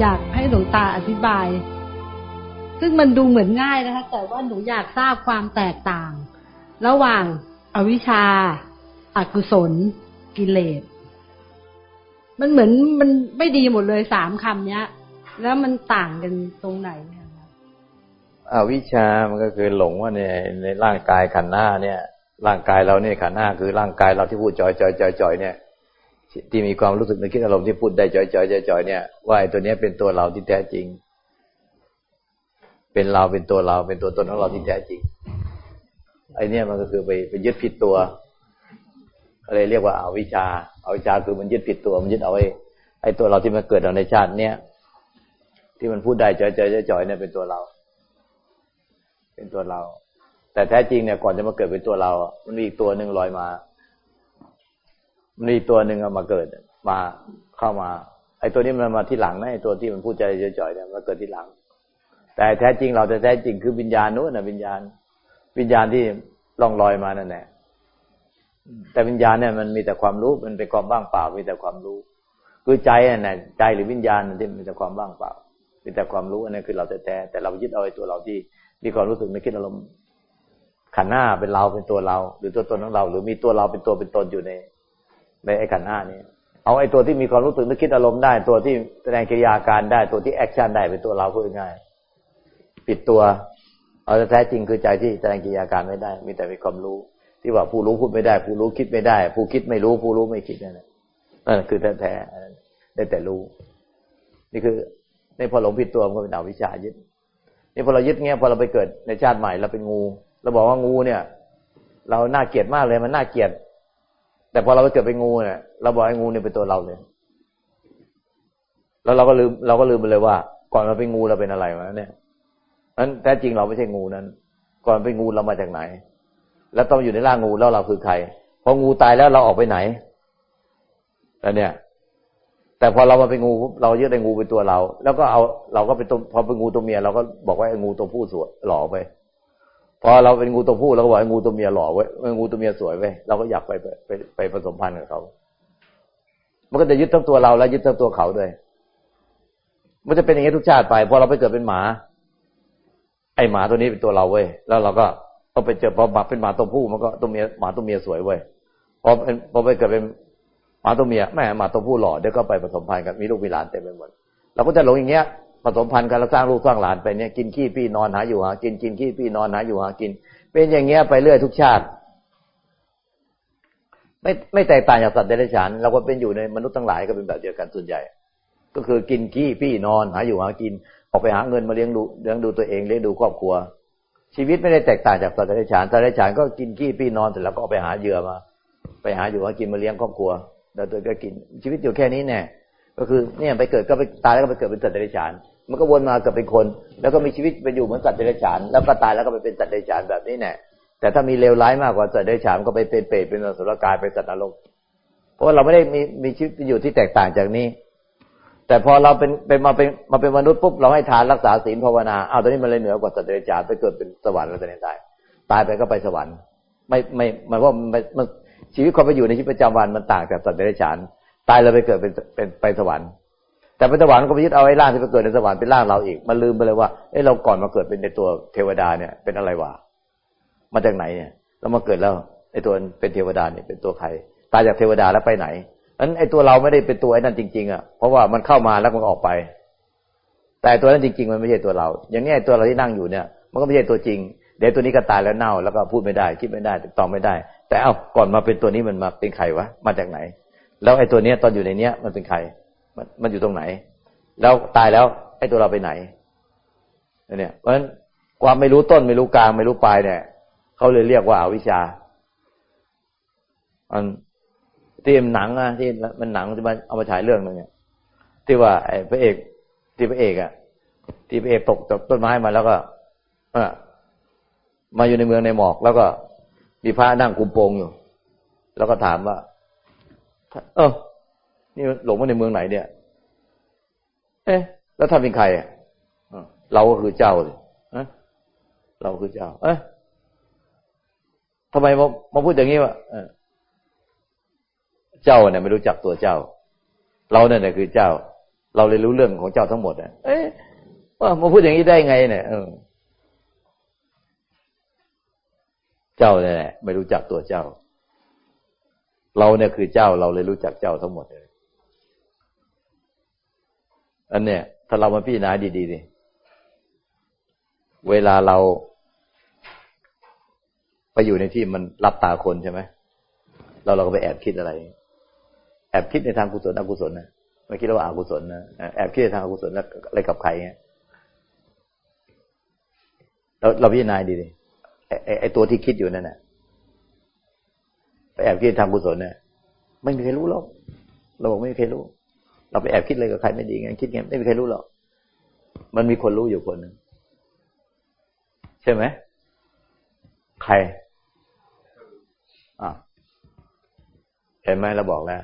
อยากให้หลวงตาอธิบาย ซึ่งมันดูเหมือนง่ายนะคะ แต่ว่าหนูอยากทราบความแตกต่าง ระหว่างอวิชชาอากุศล กิเลส มันเหมือนมันไม่ดีหมดเลยสามคำเนี้ย แล้วมันต่างกันตรงไหนคะอวิชามันก็คือหลงว่าในในร่างกายขันหน้าเนี่ย ร่างกายเราเนี่ยขันหน้าคือร่างกายเราที่พูดจอยจอยจอยจอยเนี่ย ที่มีความรู้สึกนึกคิดอารมณ์ที่พูดได้จอยจอยจอยจอยเนี่ยว่าไอ้ตัวเนี้ยเป็นตัวเราที่แท้จริง เป็นเราเป็นตัวเราเป็นตัวตนของเราที่แท้จริงไอ้นี่มันก็คือไปไปยึดผิดตัว อะไรเรียกว่าอาวิชาอาวิชาคือมันยึดผิดตัวมันยึดเอาไอ้ไอ้ตัวเราที่มันเกิดเราในชาติเนี้ยที่มันพูดได้จอยจอยจอยเนี่ยเป็นตัวเรา เป็นตัวเรา แต่แท้จริงเนี่ยก่อนจะมาเกิดเป็นตัวเรา มันมีอีกตัวหนึ่งลอยมา มันมีตัวหนึ่งมาเกิดมาเข้ามา ไอ้ตัวนี้มันมาที่หลังนะไอ้ตัวที่มันพูดใจจ่อยเนี่ยมาเกิดที่หลัง แต่แท้จริงเราแต่แท้จริงคือวิญญาณนู้นนะวิญญาณ วิญญาณที่ล่องลอยมานั่นแหละ แต่วิญญาณเนี่ยมันมีแต่ความรู้มันเป็นความว่างเปล่ามีแต่ความรู้ คือใจน่ะใจหรือวิญญาณที่มีแต่ความว่างเปล่ามีแต่ความรู้อันนี้คือเราแต่แต่แต่เรายึดเอาไอ้ตัวเราที่มีความรู้สึกนึกคิดอารมณ์ขันธ์ห้าเป็นเราเป็นตัวเรา หรือตัวตนของเรา หรือมีตัวเราเป็นตัวเป็นตนอยู่ใน ในไอ้ขันธ์ห้านี้เอาไอ้ตัวที่มีความรู้สึกนึกคิดอารมณ์ได้ ตัวที่แสดงกิริยาการได้ตัวที่ action ได้เป็นตัวเราพูดง่ายปิดตัว เอาแท้จริงคือใจที่แสดงกิริยาการไม่ได้ มีแต่มีความรู้ ที่ว่าผู้รู้พูดไม่ได้ ผู้รู้คิดไม่ได้ ผู้คิดไม่รู้ ผู้รู้ไม่คิดนั่นแหละนั่นคือแท้แท้ได้แต่รู้ นี่คือในพอหลงผิดตัวมันก็เป็นอวิชชายึดนี่พอเรายึดเงี้ยพอเราไปเกิดในชาติใหม่เราเป็นงูเราบอกว่างูเนี่ย เราน่าเกลียดมากเลยมันน่าเกลียด แต่พอเราไปเกิดเป็นงูเนี่ยเราบอกไอ้งูเนี่ยเป็นตัวเราเลยแล้วเราก็ลืมเราก็ลืมไปเลยว่า ก่อนเราเป็นงูเราเป็นอะไรวะเนี่ยนั้นแท้จริงเราไม่ใช่งูนั้น ก่อนเป็นงูเรามาจากไหน แล้วต้องอยู่ในร่างงูแล้วเราคือใครพองูตายแล้วเราออกไปไหนแล้วเนี่ย แต่พอเรามาเป็นงูเรายึดไอ้งูเป็นตัวเรา แล้วก็เอาเราก็เป็นตัวพอเป็นงูตัวเมียเราก็บอกว่าไอ้งูตัวผู้สวยหล่อไป พอเราเป็นงูตัวผู้เราก็บอกงูตัวเมียหล่อไว้งูตัวเมียสวยไว้เราก็อยากไปไปไปผสมพันธุ์กับเขา มันก็จะยึดทั้งตัวเราและยึดทั้งตัวเขาด้วยมันจะเป็นอย่างนี้ทุกชาติไปพอเราไปเกิดเป็นหมา ไอหมาตัวนี้เป็นตัวเราเว้ยแล้วเราก็ อไปเจอพอมาเป็นหมาตัวผู้มันก็ตัวเมียหมาตัวเมียสวยเว้ยพอเป็นพอไปเกิดเป็นหมาตัวเมียแม่หมาตัวผู้หล่อเดี๋ยวก็ไปผสมพันธุ์กันมีลูกมีหลานเต็มไปหมดเราก็จะหลงอย่างเงี้ยผสมพันธุ์กันแล้วสร้างลูกสร้างหลานไปเนี่ยกินขี้พี่นอนหาอยู่หากินกินขี้พี่นอนหาอยู่หากิน เป็นอย่างเงี้ยไปเรื่อยทุกชาติ ไม่ไม่แตกต่างจากสัตว์เดรัจฉานเราก็เป็นอยู่ในมนุษย์ทั้งหลายก็เป็นแบบเดียวกันส่วนใหญ่ ก็คือกินขี้พี่นอนหาอยู่หากินออกไปหาเงินมาเลี้ยงดูเลี้ยงดูตัวเองเลี้ยงดูครอบครัว ชีวิตไม่ได้แตกต่างจากสัตว์เดรัจฉานสัตว์เดรัจฉานก็กินขี้พี่นอนเสร็จแล้วก็ไปหาเหยื่อมา ไปหาอยู่หากินมาเลี้ยงครอบครัว แล้วตัวก็กินชีวิตอยู่แค่นี้แน่ก็คือเนี่ยไปเกิดก็ไปตายแล้วก็ไปเกิดเป็นสัตว์เดรัจฉาน มันก็วนมาเกิดเป็นคน แล้วก็มีชีวิตไปอยู่เหมือนสัตว์เดรัจฉาน แล้วก็ตายแล้วก็ไปเป็นสัตว์เดรัจฉานแบบนี้แน่แต่ถ้ามีเลวร้ายมากกว่าสัตว์เดรัจฉานก็ไปเป็นเปรตเป็นสุรกายเป็นสัตว์นรก เพราะเราไม่ได้มีมีชีวิตอยู่ที่แตกต่างจากนี้ แต่พอเราเป็นเป็นมาเป็นมาเป็นมนุษย์ปุ๊บเราให้ทานรักษาศีลภาวนาอ้าวตอนนี้มันเลยเหนือกว่าสัตว์เดรัจฉานไปเกิดเป็นสวรรค์แล้วตอนนี้ตายตายไปก็ไปสวรรค์ ไม่ไม่หมายว่ามันชีวิตความไปอยู่ในชีวิตประจำวันมันต่างจากสัตว์เดรัจฉาน ตายแล้วไปเกิดเป็นเป็นไปสวรรค์ แต่เป็นสวรรค์ก็ไปยึดเอาไอ้ร่างที่ไปเกิดในสวรรค์เป็นร่างเราอีกมันลืมไปเลยว่าเอ้เราก่อนมาเกิดเป็นในตัวเทวดาเนี่ยเป็นอะไรวะมาจากไหนเนี่ยเรามาเกิดแล้วไอ้ตัวเป็นเทวดาเนี่ยเป็นตัวใครตายจากเทวดาแล้วไปไหน นั้นไอ้ตัวเราไม่ได้เป็นตัวไอ้นั่นจริง ๆอะเพราะว่ามันเข้ามาแล้วมันออกไป แต่ตัวนั้นจริง ๆ มันไม่ใช่ตัวเรา อย่างนี้ตัวเราที่นั่งอยู่เนี่ย มันก็ไม่ใช่ตัวจริง เดี๋ยวตัวนี้ก็ตายแล้วเน่า แล้วก็พูดไม่ได้ คิดไม่ได้ติดต่อไม่ได้ แต่เอ้าก่อนมาเป็นตัวนี้มันมาเป็นใครวะมาจากไหน แล้วไอ้ตัวเนี้ยตอนอยู่ในเนี้ยมันเป็นใคร มันมันอยู่ตรงไหน แล้วตายแล้วไอ้ตัวเราไปไหนเนี่ยเพราะฉะนั้นความไม่รู้ต้นไม่รู้กลางไม่รู้ปลายเนี่ยเขาเลยเรียกว่าอวิชชาอัน ที่หนังอะที่มันหนังที่มันเอามาฉายเรื่องนึงเนี่ยที่ว่าไอ้พระเอก ที่พระเอกอะที่พระเอกตกจากต้นไม้มาแล้วก็อมาอยู่ในเมืองในหมอก แล้วก็มีพระนั่งคุมโปงอยู่ แล้วก็ถามว่า เออนี่หลงมาในเมืองไหนเนี่ย เอ๊ะ แล้วถ้าเป็นใครอะเราก็คือเจ้าเลยเราคือเจ้า เอ๊ะทำไมมามาพูดอย่างนี้วะ เจ้าเนี่ยไม่รู้จักตัวเจ้า เราเนี่ยคือเจ้า เราเลยรู้เรื่องของเจ้าทั้งหมดอะ เอ๊ะว่ามาพูดอย่างนี้ได้ไงเนี่ยเออเจ้าเนี่ยไม่รู้จักตัวเจ้า เราเนี่ยคือเจ้าเราเลยรู้จักเจ้าทั้งหมดเลยอันเนี้ยถ้าเรามาพิจารณาดีๆดิเวลาเรา ไปอยู่ในที่มันรับตาคนใช่ไหมเราเราก็ไปแอบคิดอะไร แอบคิดในทางกุศลอกุศลนะไม่คิดว่าอากุศลนะแอบคิดในทางอกุศลแล้วอะไรกับใครเงี้ยเราเราพิจารณาดีดิไอไอตัวที่คิดอยู่นั่นแหละไปแอบคิดทางกุศลเนี่ยไม่มีใครรู้หรอกเราบอกไม่มีใครรู้ เราไปแอบคิดอะไรกับใครไม่ดีไงคิดไงไม่มีใครรู้หรอกมันมีคนรู้อยู่คนหนึ่งใช่ไหมใครอ่าเห็นไหมเราบอกแล้ว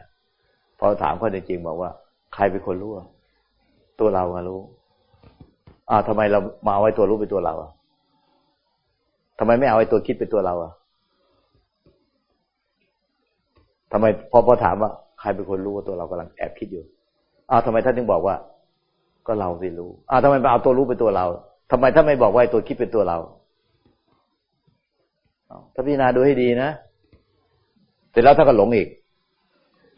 พอถามข้อจริงบอกว่า ใครเป็นคนรู้ตัวเราอะรู้ อ่าทำไมเรามาไว้ตัวรู้เป็นตัวเราอะทำไมไม่เอาไอ้ตัวคิดเป็นตัวเราอะทำไมพอพอถามว่า ใครเป็นคนรู้ว่าตัวเรากำลังแอบคิดอยู่อ้าวทำไมท่านถึงบอกว่า ก็เราสิรู้อ้าวทำไมไปเอาตัวรู้เป็นตัวเราทำไมถ้าไม่บอกว่าตัวคิดเป็นตัวเราถ้าพิจารณาดูให้ดีนะเสร็จแล้วถ้าก็หลงอีก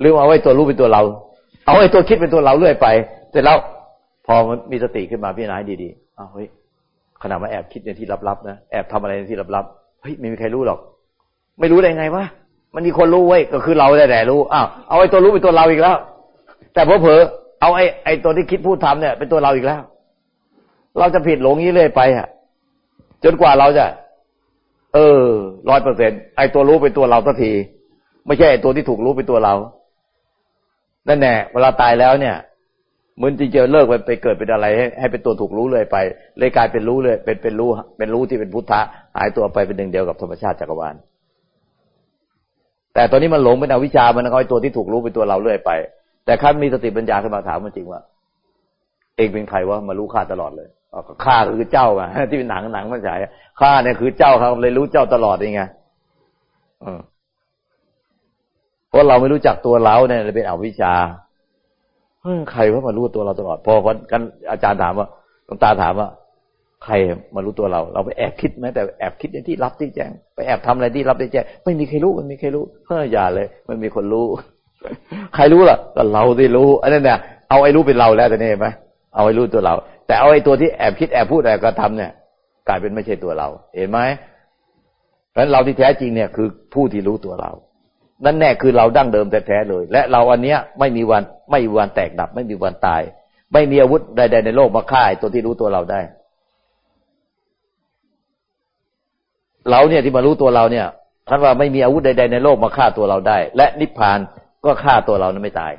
หรือเอาไว้ตัวรู้เป็นตัวเรา เอาไอ้ตัวคิดเป็นตัวเราเรื่อยไป เสร็จแล้วพอมันมีสติขึ้นมาพิจารณาดีๆอ้าวเฮ้ยขณะมาแอบคิดในที่ลับๆนะแอบทำอะไรในที่ลับๆเฮ้ยไม่มีใครรู้หรอก ไม่รู้ได้ไงวะมันมีคนรู้ไว้ก็คือเราแต่รู้อ้าวเอาไอ้ตัวรู้เป็นตัวเราอีกแล้ว แต่พอเผลอเอาไอ้ไอ้ตัวที่คิดพูดทำเนี่ย เป็นตัวเราอีกแล้ว เราจะผิดหลงนี้เลยไปอะจนกว่าเราจะ เออร้อยเปอร์เซ็นไอ้ตัวรู้เป็นตัวเราสักที ไม่ใช่ไอ้ตัวที่ถูกรู้เป็นตัวเรา นั่นแน่เวลาตายแล้วเนี่ยเหมือนที่จะเลิกไปไปเกิดเป็นอะไร ให้ให้เป็นตัวถูกรู้เลยไป เลยกลายเป็นรู้เลย เป็นเป็นรู้ เป็นรู้ที่เป็นพุทธะหายตัวไปเป็นหนึ่งเดียวกับธรรมชาติจักรวาลแต่ตอนนี้มันหลงเป็นอวิชามันก็ไอ้ตัวที่ถูกรู้เป็นตัวเราเรื่อยไป แต่ข้ามีสติปัญญาขึ้นมาถามมันจริงว่า เองเป็นใครวะมารู้ข้าตลอดเลยข้าคือเจ้าอะที่เป็นหนังหนังมันฉายข้าเนี่ยคือเจ้าครับเลยรู้เจ้าตลอดยังไง เพราะเราไม่รู้จักตัวเราเนี่ยเลยเป็นอวิชชาใครว่ามารู้ตัวเราตลอด พอกันอาจารย์ถามว่าหลวงตาถามว่า ใครมารู้ตัวเรา เราไปแอบคิดไหมแต่แอบคิดในที่รับที่แจ้ง ไปแอบทำอะไรที่รับที่แจ้ง ไม่มีใครรู้มันมีใครรู้เฮ้ยอย่าเลย มันมีคนรู้ ใครรู้ล่ะก็เราที่รู้อันนั้นเนี่ยเอาไอ้รู้เป็นเราแล้วแต่นี่เห็นไหมเอาไอ้รู้ตัวเรา แต่เอาไอ้ตัวที่แอบคิดแอบพูดแอบกระทำเนี่ย กลายเป็นไม่ใช่ตัวเรา เห็นไหมเพราะฉะนั้นเราที่แท้จริงเนี่ยคือผู้ที่รู้ตัวเรา นั่นแน่คือเราดั้งเดิมแท้ๆเลย และเราอันเนี้ยไม่มีวันไม่มีวันแตกดับ ไม่มีวันตาย ไม่มีอาวุธใด ๆ ในโลกมาฆ่าตัวที่รู้ตัวเราได้ เราเนี่ยที่มารู้ตัวเราเนี่ยท่านว่าไม่มีอาวุธใด ๆ ในโลกมาฆ่าตัวเราได้ และนิพพานก็ฆ่าตัวเรานั้นไม่ตาย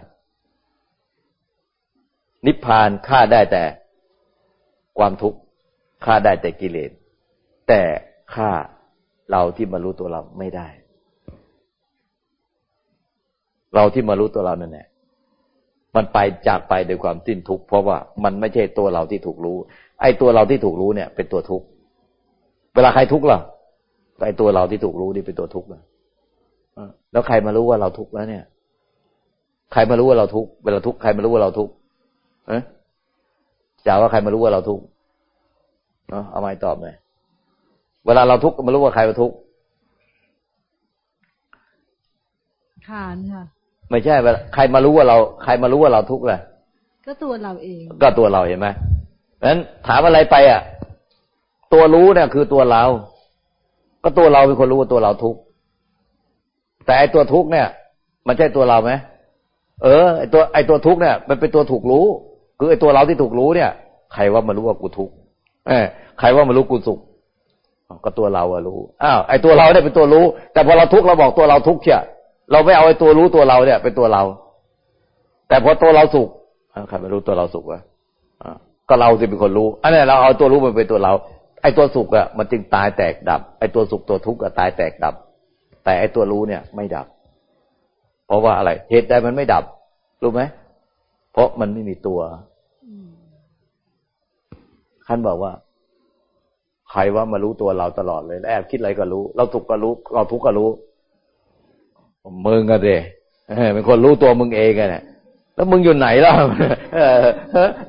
นิพพานฆ่าได้แต่ความทุกข์ฆ่าได้แต่กิเลสแต่ฆ่าเราที่มารู้ตัวเราไม่ได้ เราที่มารู้ตัวเรานั่นแหละมันไปจากไปโดยความสิ้นทุกข์เพราะว่ามันไม่ใช่ตัวเราที่ถูกรู้ ไอ้ตัวเราที่ถูกรู้เนี่ย เป็นตัวทุกข์เวลาใครทุกข์ล่ะไอ้ตัวเราที่ถูกรู้นี่เป็นตัวทุกข์นะแล้วใครมารู้ว่าเราทุกข์แล้วเนี่ย ใครมารู้ว่าเราทุกข์เวลาทุกข์ใครมารู้ว่าเราทุกข์เอะจะว่าใครมารู้ว่าเราทุกข์เนาะเอาไม้ตอบหน่อยเวลาเราทุกข์มารู้ว่าใครมาทุกข์ขานค่ะ ไม่ใช่ใครมารู้ว่าเรา ใครมารู้ว่าเราทุกข์ล่ะก็ตัวเราเอง ก็ตัวเราเห็นไหมนั้นถามอะไรไปอะ ตัวรู้เนี่ยคือตัวเรา ก็ตัวเราเป็นคนรู้ว่าตัวเราทุกข์แต่ไอตัวทุกข์เนี่ย มันใช่ตัวเราไหมเออไอตัวไอตัวทุกข์เนี่ย มันเป็นตัวถูกรู้ คือไอตัวเราที่ถูกรู้เนี่ย ใครว่ามารู้ว่ากูทุกข์เออใครว่ามารู้กูสุขก็ตัวเราอะรู้อ้าวไอตัวเราเนี่ยเป็นตัวรู้ แต่พอเราทุกข์เราบอกตัวเราทุกข์เชี่ย เราไม่เอาไอ้ตัวรู้ตัวเราเนี่ยเป็นตัวเรา แต่พอตัวเราสุขใครไม่รู้ตัวเราสุขวะก็เราจะเป็นคนรู้อันนี้เราเอาตัวรู้มันเป็นตัวเรา ไอ้ตัวสุขอะมันจึงตายแตกดับ ไอ้ตัวสุขตัวทุกข์ก็ตายแตกดับ แต่ไอ้ตัวรู้เนี่ย ไม่ดับ เพราะว่าอะไร เหตุใดมันไม่ดับ รู้ไหมเพราะมันไม่มีตัวท่านบอกว่า ใครว่ามารู้ตัวเราตลอดเลยแอบคิดอะไรก็รู้ เราทุขก็รู้ เราทุกข์ก็รู้ มึงก็เดเป็นคนรู้ตัวมึงเองไงเนี่ยแล้วมึงอยู่ไหนล่ะ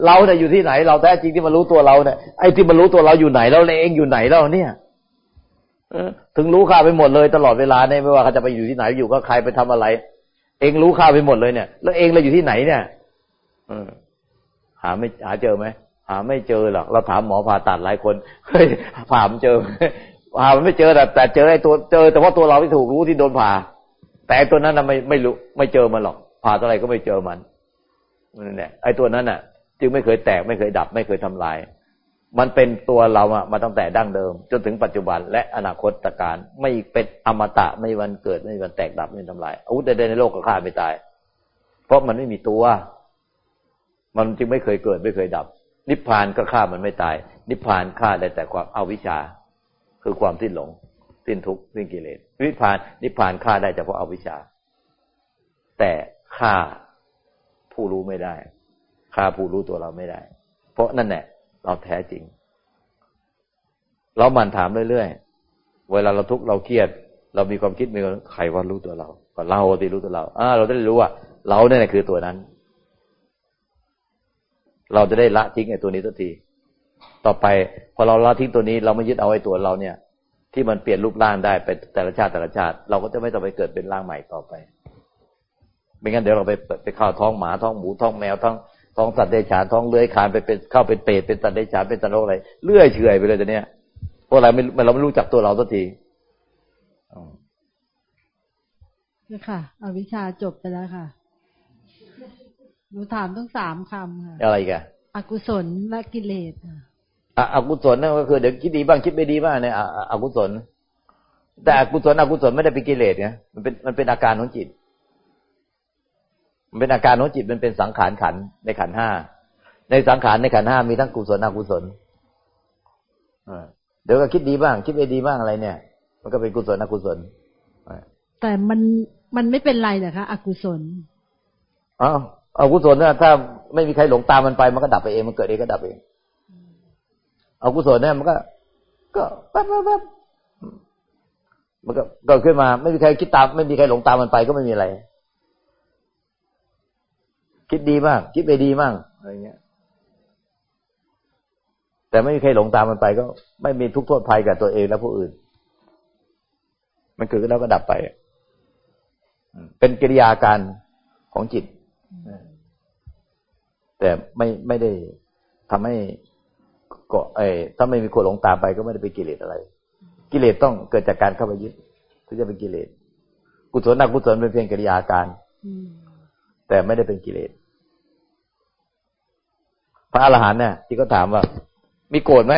เราเนี่ยอยู่ที่ไหน เราแท้จริงที่มารู้ตัวเราเนี่ยไอ้ที่มารู้ตัวเราอยู่ไหนแล้วเองอยู่ไหนแล้วเนี่ยถึงรู้ข้าไปหมดเลยตลอดเวลาเนี่ยไม่ว่าเขาจะไปอยู่ที่ไหนอยู่ก็ใครไปทำอะไร เองรู้ข้าไปหมดเลยเนี่ย แล้วเองเราอยู่ที่ไหนเนี่ยอหาไม่หาเจอไหมหาไม่เจอหรอกเราถามหมอผ่าตัดหลายคนเฮ้ยผ่ามันเจอผ่ามันไม่เจอแต่แต่เจอไอ้ตัวเจอ แต่ว่าตัวเราที่ถูกรู้ที่โดนผ่า แต่ตัวนั้นน่ะไม่ไม่รู้ไม่เจอมันหรอก ผ่าเท่าไรก็ไม่เจอมันนั่นแหละไอ้ตัวนั้นน่ะ จึงไม่เคยแตกไม่เคยดับ ไม่เคยทำลาย มันเป็นตัวเราอะมาตั้งแต่ดั้งเดิม จนถึงปัจจุบัน และอนาคตตการไม่เป็นอมตะไม่วันเกิดไม่วันแตกดับไม่ทำลายอาวุธใดในโลกก็ฆ่าไม่ตาย เพราะมันไม่มีตัว มันจึงไม่เคยเกิดไม่เคยดับ นิพพานก็ฆ่ามันไม่ตาย นิพพานฆ่าได้แต่ความอาวิชาคือความสิ้นหลง สิ้นทุกข์สิ้นกิเลสนิพพานนิพพานฆ่าได้เฉพาะเอาวิชา แต่ฆ่าผู้รู้ไม่ได้ฆ่าผู้รู้ตัวเราไม่ได้ เพราะนั่นแหละเราแท้จริง เราหมั่นถามเรื่อยๆเวลาเราทุกข์เราเครียด เรามีความคิดมีใครว่ารู้ตัวเรา ก็เราที่รู้ตัวเราอ่าเราได้รู้ว่าเราเนี่ยคือตัวนั้น เราจะได้ละทิ้งไอ้ตัวนี้สักที ต่อไปพอเราละทิ้งตัวนี้ เราไม่ยึดเอาไอ้ตัวเราเนี่ย ที่มันเปลี่ยนรูปร่างได้ไปแต่ละชาติแต่ละชาติ เราก็จะไม่ต้องไปเกิดเป็นร่างใหม่ต่อไป ไม่งั้นเดี๋ยวเราไปไปเข้าท้องหมาท้องหมูท้องแมวท้องท้องสัตว์เดชานท้องเลื้อยคานไปเป็นเข้าเป็นเปรตเป็นสัตว์เดชานเป็นสัตว์โลกอะไรเลื่อยเฉยไปเลยแต่เนี้ยเพราะอะไรไม่เราไม่รู้จักตัวเราสักทีนี่ค่ะอวิชาจบไปแล้วค่ะ หนูถามต้องสามคำค่ะ อะไรกันอกุศลและกิเลสอะ อกุศลนั่นก็คือเดี๋ยวคิดดีบ้างคิดไม่ดีบ้างเนี่ยอกุศล แต่อกุศลอกุศลไม่ได้เป็นกิเลสไงมันเป็นมันเป็นอาการของจิต มันเป็นอาการของจิตมันเป็นสังขารขันในขันห้าในสังขารในขันห้ามีทั้งกุศลอกุศลเดี๋ยวก็คิดดีบ้าง คิดไม่ดีบ้างอะไรเนี่ย มันก็เป็นกุศลอกุศลแต่มันมันไม่เป็นไรเหรอคะอกุศลอ้าวอกุศลเนี่ยถ้าไม่มีใครหลงตามมันไปมันก็ดับไปเองมันเกิดเองก็ดับเอง อากุศลเนี่ยมันก็ ก็แป๊บแป๊บแป๊บมันก็เกิดขึ้นมา ไม่มีใครคิดตาม ไม่มีใครหลงตามมันไปก็ไม่มีอะไร คิดดีมากคิดไปดีมากอะไรเงี้ย แต่ไม่มีใครหลงตามมันไปก็ ไม่มีทุกโทษภัยกับตัวเองและผู้อื่น มันเกิดขึ้นแล้วก็ดับไปเป็นกิริยาการของจิต แต่ไม่ไม่ได้ทำให้ ก็ไอ้ถ้าไม่มีคนหลงตามไปก็ไม่ได้เป็นกิเลสอะไร กิเลสต้องเกิดจากการเข้าไปยึดถึงจะเป็นกิเลส กุศลอกุศลเป็นเพียงกิริยาการแต่ไม่ได้เป็นกิเลส พระอรหันต์เนี่ยที่เขาถามว่า มีโกรธไหม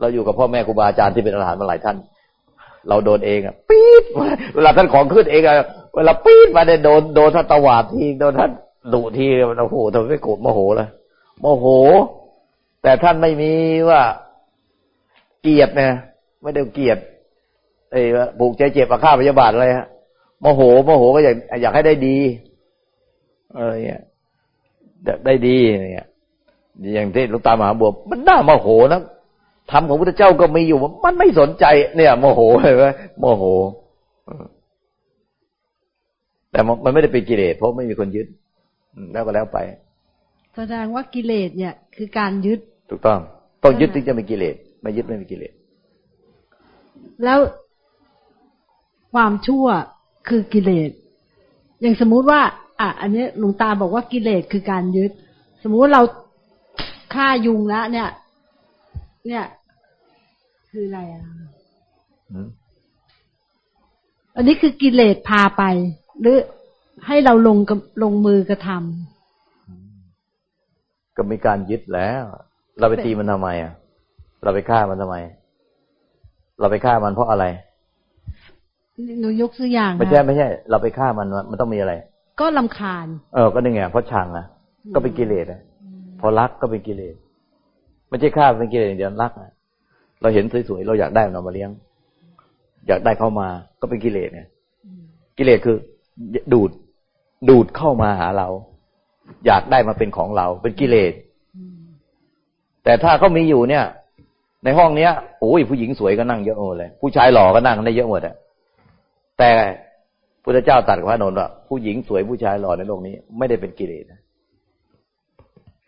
เราอยู่กับพ่อแม่ครูบาอาจารย์ที่เป็นอรหันต์มาหลายท่าน เราโดนเองอะปี๊ดเวลาท่านของขึ้นเองอะเวลาปี๊ดมาเนี่ยโดนโดนท่านตวาดทีโดนท่านดุทีโอ้โหทำไมไม่โกรธโมโหเลยโมโห แต่ท่านไม่มีว่าเกียดเนี่ยไม่ได้เกียดไอ้ผูกใจเจ็บอาฆาตพยาบาทอะไรฮะโมโหโมโหก็อยากอยากให้ได้ดีอะไรเงี้ยได้ดีเนี่ยอย่างที่ลูกตามหาบัวมันน่าโมโหนะทำของพระเจ้าก็มีอยู่มันไม่สนใจ เนี่ย โมโหเห็นไหมโมโหแต่มันไม่ได้เป็นกิเลสเพราะไม่มีคนยึดแล้วก็แล้วไป แสดงว่ากิเลสเนี่ย คือการยึด ถูกต้อง ต้องยึดถึงจะมีกิเลสไม่ยึดไม่มีกิเลสแล้วความชั่วคือกิเลสอย่างสมมุติว่า อะ อันนี้หลวงตาบอกว่ากิเลสคือการยึด สมมุติเราฆ่ายุงแล้วเนี่ย เนี่ย คืออะไรอะอันนี้คือกิเลสพาไป หรือให้เราลงกับลงมือกระทำก็มีการยึดแล้ว เราไปตีมันทำไมอะ เราไปฆ่ามันทำไม เราไปฆ่ามันเพราะอะไร หนูยกตัวอย่าง ไม่ใช่ไม่ใช่ เราไปฆ่ามันมันต้องมีอะไร ก็ลำคาญ เออก็นี่ไงเพราะชังนะก็เป็นกิเลสอะ พอรักก็เป็นกิเลสไม่ใช่ฆ่าเป็นกิเลสเดียวรักอะเราเห็นสวยๆเราอยากได้มันมาเลี้ยง อยากได้เข้ามา ก็เป็นกิเลสไงกิเลสคือ ดูดดูดเข้ามาหาเรา อยากได้มาเป็นของเรา เป็นกิเลส แต่ถ้าเขามีอยู่เนี่ย ในห้องเนี้ยโอ้ยผู้หญิงสวยก็นั่งเยอะหมดเลย ผู้ชายหล่อก็นั่งได้เยอะหมดอะแต่พุทธเจ้าตัดกับพระนนท์ว่าผู้หญิงสวยผู้ชายหล่อในโลกนี้ ไม่ได้เป็นกิเลสนะ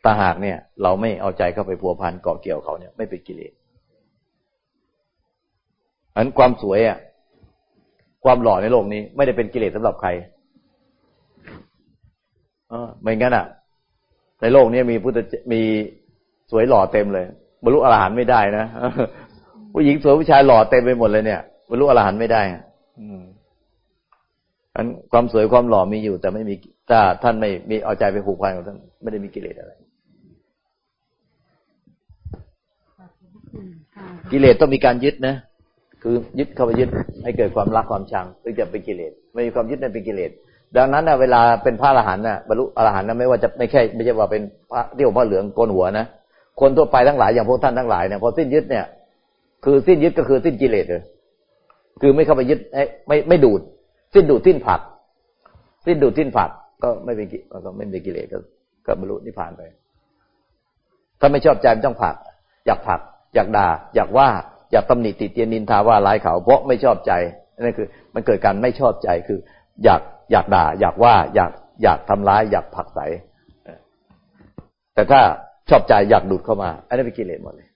ถ้าหากเนี่ย เราไม่เอาใจเข้าไปพัวพันเกาะเกี่ยวเขาเนี่ยไม่เป็นกิเลสอันความสวยอะ ความหล่อในโลกนี้ ไม่ได้เป็นกิเลสสำหรับใครเออไม่งั้นอะ ในโลกนี้มีพุทธมี วยหล่อเต็มเลยบรรลุอรหันต์ไม่ได้นะผู้หญิงสวยผู้ชายหล่อเต็มไปหมดเลยเนี่ยบรรลุอรหันต์ไม่ได้อืมอันความสวยความหล่อมีอยู่ แต่ไม่มีถ้าท่านไม่มีเอาใจไปผูกพันกับท่านไม่ได้มีกิเลสอะไร กิเลสต้องมีการยึดนะคือยึดเข้าไปยึดให้เกิดความรักความชังถึงจะเป็นกิเลสไม่มีความยึดนั่นเป็นกิเลสดังนั้นนะเวลาเป็นพระอรหันต์นะบรรลุอรหันต์นะไม่ว่าจะไม่แค่ไม่ใช่ว่าเป็นพระที่ผมพระเหลืองโกนหัวนะ คนทั่วไปทั้งหลายอย่างพวกท่านทั้งหลายเนี่ยพอสิ้นยึดเนี่ย คือสิ้นยึดก็คือสิ้นกิเลสเลยคือไม่เข้าไปยึดไม่ไม่ดูด สิ้นดูดสิ้นผัก สิ้นดูดสิ้นผัก ก็ไม่เป็นก็ไม่เป็นกิเลสก็ก็บรรลุนิพพานไป ถ้าไม่ชอบใจมันต้องผัก อยากผัก อยากด่า อยากว่า อยากตำหนิติเตียนนินทาว่าร้ายเขา เพราะไม่ชอบใจนั่นคือ มันเกิดการไม่ชอบใจคือ อยากอยากด่า อยากว่า อยากอยากทำร้าย อยากผักใสแต่ถ้า ชอบใจอยากดูดเข้ามา อันนี้เป็นกิเลสหมดเลย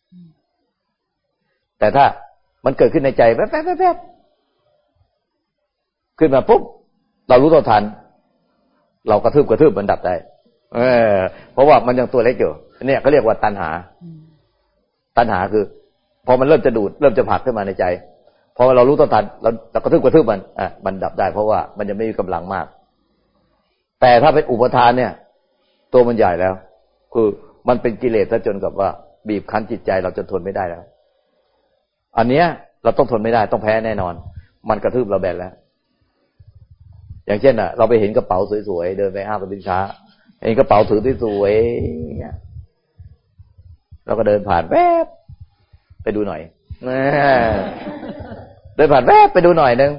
แต่ถ้ามันเกิดขึ้นในใจแป๊บแป๊บแป๊บขึ้นมาปุ๊บเรารู้ตัวทัน เรากระทืบกระทืบมันดับได้ เออ เพราะว่ามันยังตัวเล็กอยู่เนี่ยเขาเรียกว่าตัณหา ตัณหาคือพอมันเริ่มจะดูดเริ่มจะผลักขึ้นมาในใจพอเรารู้ต้นทันเราเรากระทืบกระทืบมันอะมันดับได้ เพราะว่ามันยังไม่มีกำลังมาก แต่ถ้าเป็นอุปทานเนี่ย ตัวมันใหญ่แล้ว คือ มันเป็นกิเลสซะจนกับว่า บีบคั้นจิตใจเราจนทนไม่ได้แล้ว อันเนี้ย เราต้องทนไม่ได้ต้องแพ้แน่นอน มันกระทืบเราแบนแล้ว อย่างเช่นอะ เราไปเห็นกระเป๋าสวยๆเดินไปห้างสรรพสินค้าเห็นกระเป๋าถือที่สวยเนี่ยเราก็เดินผ่านแวบไปดูหน่อยเดินผ่านแวบไปดูหน่อยนึง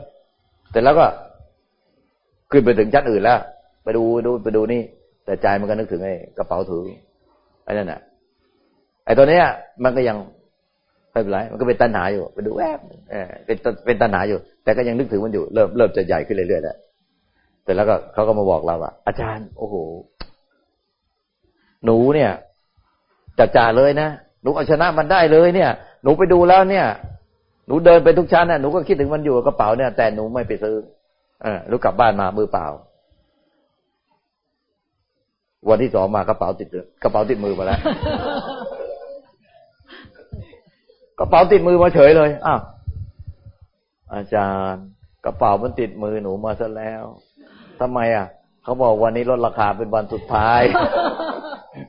แต่แล้วก็ขึ้นไปถึงชั้นอื่นแล้ว ไปดูดูไปดูนี่ แต่ใจมันก็นึกถึงไอ้กระเป๋าถือ ไอ้นั่นน่ะไอ้ตัวเนี้ย มันก็ยังไม่เป็นไรมันก็เป็นตัณหาอยู่ไปดูแวบเออเป็นเป็นตัณหาอยู่ แต่ก็ยังนึกถึงมันอยู่เริ่มเริ่มจะใหญ่ขึ้นเรื่อยๆแล้วแต่แล้วก็เขาก็มาบอกเราว่าอาจารย์ โอ้โห หนูเนี่ยจัดจ่าเลยนะหนูเอาชนะมันได้เลยเนี่ย หนูไปดูแล้วเนี่ย หนูเดินไปทุกชั้นน่ะหนูก็คิดถึงมันอยู่กับกระเป๋าเนี่ยแต่หนูไม่ไปซื้อเออหนูกลับบ้านมามือเปล่า วันที่สองมากระเป๋าติดกระเป๋าติดมือมาแล้วกระเป๋าติดมือมาเฉยเลยอ้าวอาจารย์กระเป๋ามันติดมือหนูมาซะแล้วทำไมอะเขาบอกวันนี้ลดราคาเป็นวันสุดท้าย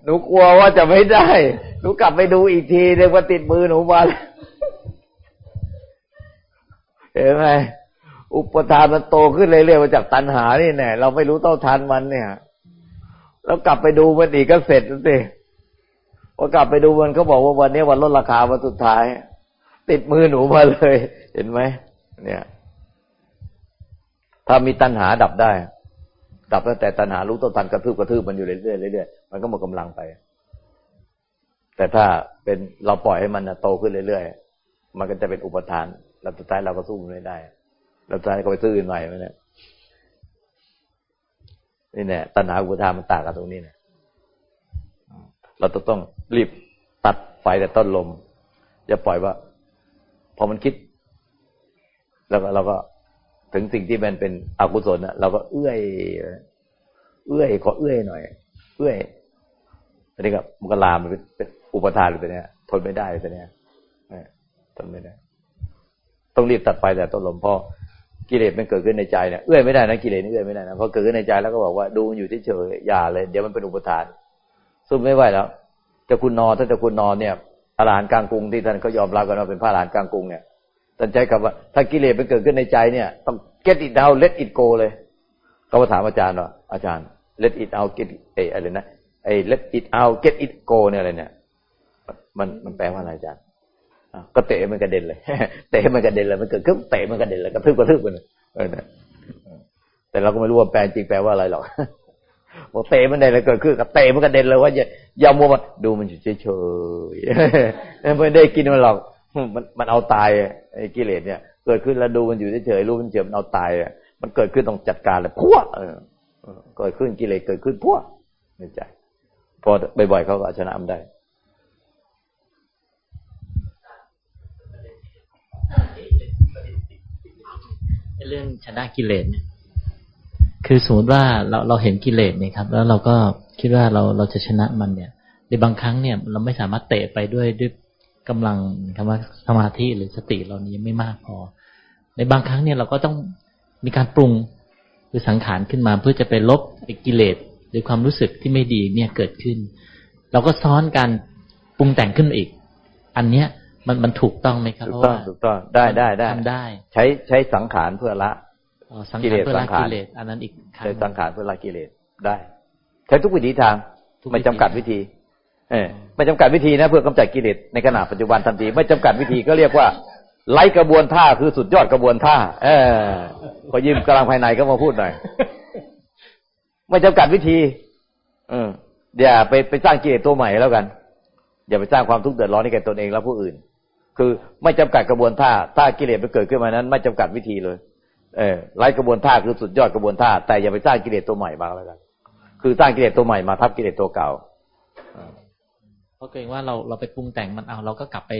หนูกลัวว่าจะไม่ได้ หนูกลับไปดูอีกทีเรียกว่าติดมือหนูมาเห็นไหมอุปทานมันโตขึ้นเรื่อยๆมาจากตัณหานี่แน่เราไม่รู้เต้าทันมันเนี่ย แล้วกลับไปดูมันอีกก็เสร็จสิพอกลับไปดูมันเขาบอกว่าวันนี้วันลดราคาวันสุดท้าย ติดมือหนูมาเลย เห็นไหมเนี่ย ถ้ามีตัณหาดับได้ ดับตั้งแต่ตัณหารู้ต้นทันกระทืบกระทืบมันอยู่เรื่อยๆเรื่อยๆมันก็หมดกำลังไป แต่ถ้าเป็นเราปล่อยให้มันโตขึ้นเรื่อยๆมันก็จะเป็นอุปทาน แล้วสุดท้ายเราก็สู้มันไม่ได้ แล้วสุดท้ายก็ไปซื้ออื่นใหม่มาเนี่ย นี่แน่ตัณหาอุปทานมันต่างกันตรงนี้เนี่ยเราต้องรีบตัดไฟแต่ต้นลม อย่าปล่อยว่า พอมันคิด แล้วก็เราก็ถึงสิ่งที่มันเป็นอกุศลนะเราก็เอื้อย เอื้อยขอเอื้อยหน่อย เอื้อยอันนี้ก็มันก็ลามไปเป็นอุปทานเลยเนี่ยทนไม่ได้เลยเนี่ยทนไม่ได้ ต้องรีบตัดไฟแต่ต้นลมพ่อ กิเลสมันเกิดขึ้นในใจเนี่ยเอื้อยไม่ได้นะกิเลสนี่เอื้อยไม่ได้นะพอเกิดขึ้นในใจแล้วก็บอกว่าดูอยู่เฉยอย่าเลย เดี๋ยวมันเป็นอุปทานสู้ไม่ไหวแล้วแต่คุณนอนถ้าแต่คุณนอนเนี่ยอรหันต์กลางกรุงที่ท่านเขายอมรับกันว่าเป็นพระอรหันต์กลางกรุงเนี่ยท่านใจคำว่าถ้ากิเลสมันเกิดขึ้นในใจเนี่ยต้อง get it down let it go เลยเขามาถามอาจารย์ว่าอาจารย์ let it out get เออะไรนะไอ้ let it out get it go เนี่ยอะไรเนี่ย มันมันแปลว่าอะไรอาจารย์ ก็เตะมันกระเด็นเลยเตะมันกระเด็นเลยมันเกิดขึ้นเตะมันกระเด็นเลยกระทึบกระทึบมันเออแต่เราก็ไม่รู้ว่าแปลจริงแปลว่าอะไรหรอกบอกเตะมันได้เลยเกิดขึ้นกับเตะมันกระเด็นเลยว่าอย่าอย่ามัวมาดูมันเฉยเฉยไม่ได้กินมันหรอกมันมันเอาตายไอ้กิเลสเนี่ย เกิดขึ้นแล้วดูมันอยู่เฉยๆรู้มันเฉยมันเอาตายมันเกิดขึ้นต้องจัดการเลยพวเกิดขึ้นกิเลสเกิดขึ้นพัวในใจพอบ่อยๆเขาก็ชนะมันได้ เรื่องชนะกิเลสเนี่ยคือสมมติว่าเราเราเห็นกิเลสเนี่ยครับ แล้วเราก็คิดว่าเราเราจะชนะมันเนี่ยในบางครั้งเนี่ยเราไม่สามารถเตะไปด้วยด้วยกำลังคำว่าสมาธิหรือสติเรานี้ไม่มากพอ ในบางครั้งเนี่ยเราก็ต้องมีการปรุงหรือสังขารขึ้นมา เพื่อจะไปลบกิเลสหรือความรู้สึกที่ไม่ดีเนี่ยเกิดขึ้น เราก็ซ้อนการปรุงแต่งขึ้นอีก อันเนี้ย มันมันถูกต้องไหมครับถูกต้องถูกต้องได้ได้ได้ทำได้ ใช้ใช้สังขารเพื่อละกิเลสสังขารอันนั้นอีกใช้สังขารเพื่อละกิเลสได้ ใช้ทุกวิธีทางไม่จำกัดวิธี เออไม่จำกัดวิธีนะ เพื่อกำจัดกิเลสในขณะปัจจุบันทันทีไม่จำกัดวิธีก็เรียกว่าไล่กระบวนท่าคือสุดยอดกระบวนท่า เออพอยิ้มกำลังภายในก็มาพูดหน่อยไม่จำกัดวิธี เอออย่าไปไปสร้างกิเลสตัวใหม่แล้วกัน อย่าไปสร้างความทุกข์เดือดร้อนให้แก่ตนเองและผู้อื่น คือไม่จำกัดกระบวนท่าถ้ากิเลสมันเกิดขึ้นมานั้น ไม่จำกัดวิธีเลย เออไล่กระบวนท่าคือสุดยอดกระบวนท่า แต่อย่าไปสร้างกิเลสตัวใหม่มาแล้วกันคือสร้างกิเลสตัวใหม่มาทับกิเลสตัวเก่าเพราะเกรงว่าเราเราไปปรุงแต่งมันเอาเราก็กลับไป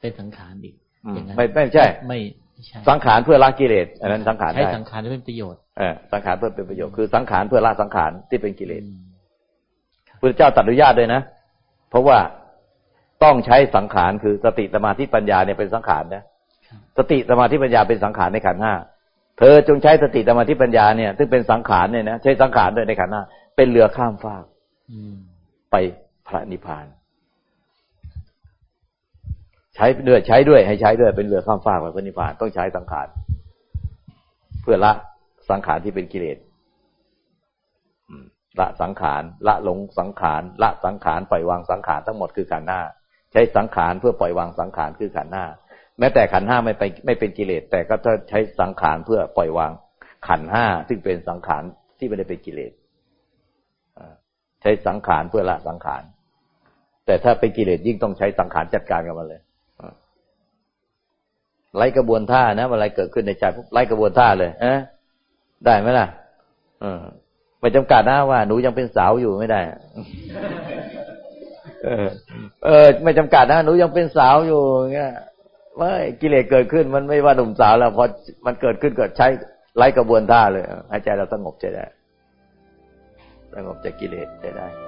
เป็นสังขารอีกอย่างนั้นไม่ไม่ใช่ ไม่สังขารเพื่อละกิเลสอันนั้นสังขารใช้สังขารเป็นประโยชน์เออสังขารเพื่อเป็นประโยชน์คือสังขารเพื่อละสังขารที่เป็นกิเลสพระเจ้าตัดอนุญาตด้วยนะ เพราะว่า ต้องใช้สังขารคือสติสมาธิปัญญาเนี่ยเป็นสังขารนะสติสมาธิปัญญาเป็นสังขารในขันห้าเธอจงใช้สติสมาธิปัญญาเนี่ยซึ่งเป็นสังขารเนี่ยนะใช้สังขารด้วยในขันห้าเป็นเรือข้ามฟากไปพระนิพพาน ใช้ด้วยใช้ด้วยให้ใช้ด้วยเป็นเรือข้ามฟากไปพระนิพพานต้องใช้สังขารเพื่อละสังขารที่เป็นกิเลสละสังขารละหลงสังขารละสังขารปล่อยวางสังขารทั้งหมดคือขันห้า ใช้สังขารเพื่อปล่อยวางสังขารคือขันห้าแม้แต่ขันห้าไม่ไปไม่เป็นกิเลส แต่ก็จะใช้สังขารเพื่อปล่อยวางขันห้าซึ่งเป็นสังขารที่ไม่ได้เป็นกิเลสใช้สังขารเพื่อละสังขาร แต่ถ้าเป็นกิเลสยิ่งต้องใช้สังขารจัดการกับมันเลยไล่กระบวนท่านะอะไรเกิดขึ้นในใจปุ๊บไล่กระบวนท่าเลยเอะได้ไหมล่ะอไม่จำกัดนะว่าหนูยังเป็นสาวอยู่ไม่ได้ เออเออ ไม่จำกัดนะหนูยังเป็นสาวอยู่เงี้ยไม่กิเลสเกิดขึ้นมันไม่ว่าหนุ่มสาวแล้วพอมันเกิดขึ้นเกิดใช้ไล่กระบวนท่าเลยให้ใจเราสงบใจได้สงบจากกิเลสได้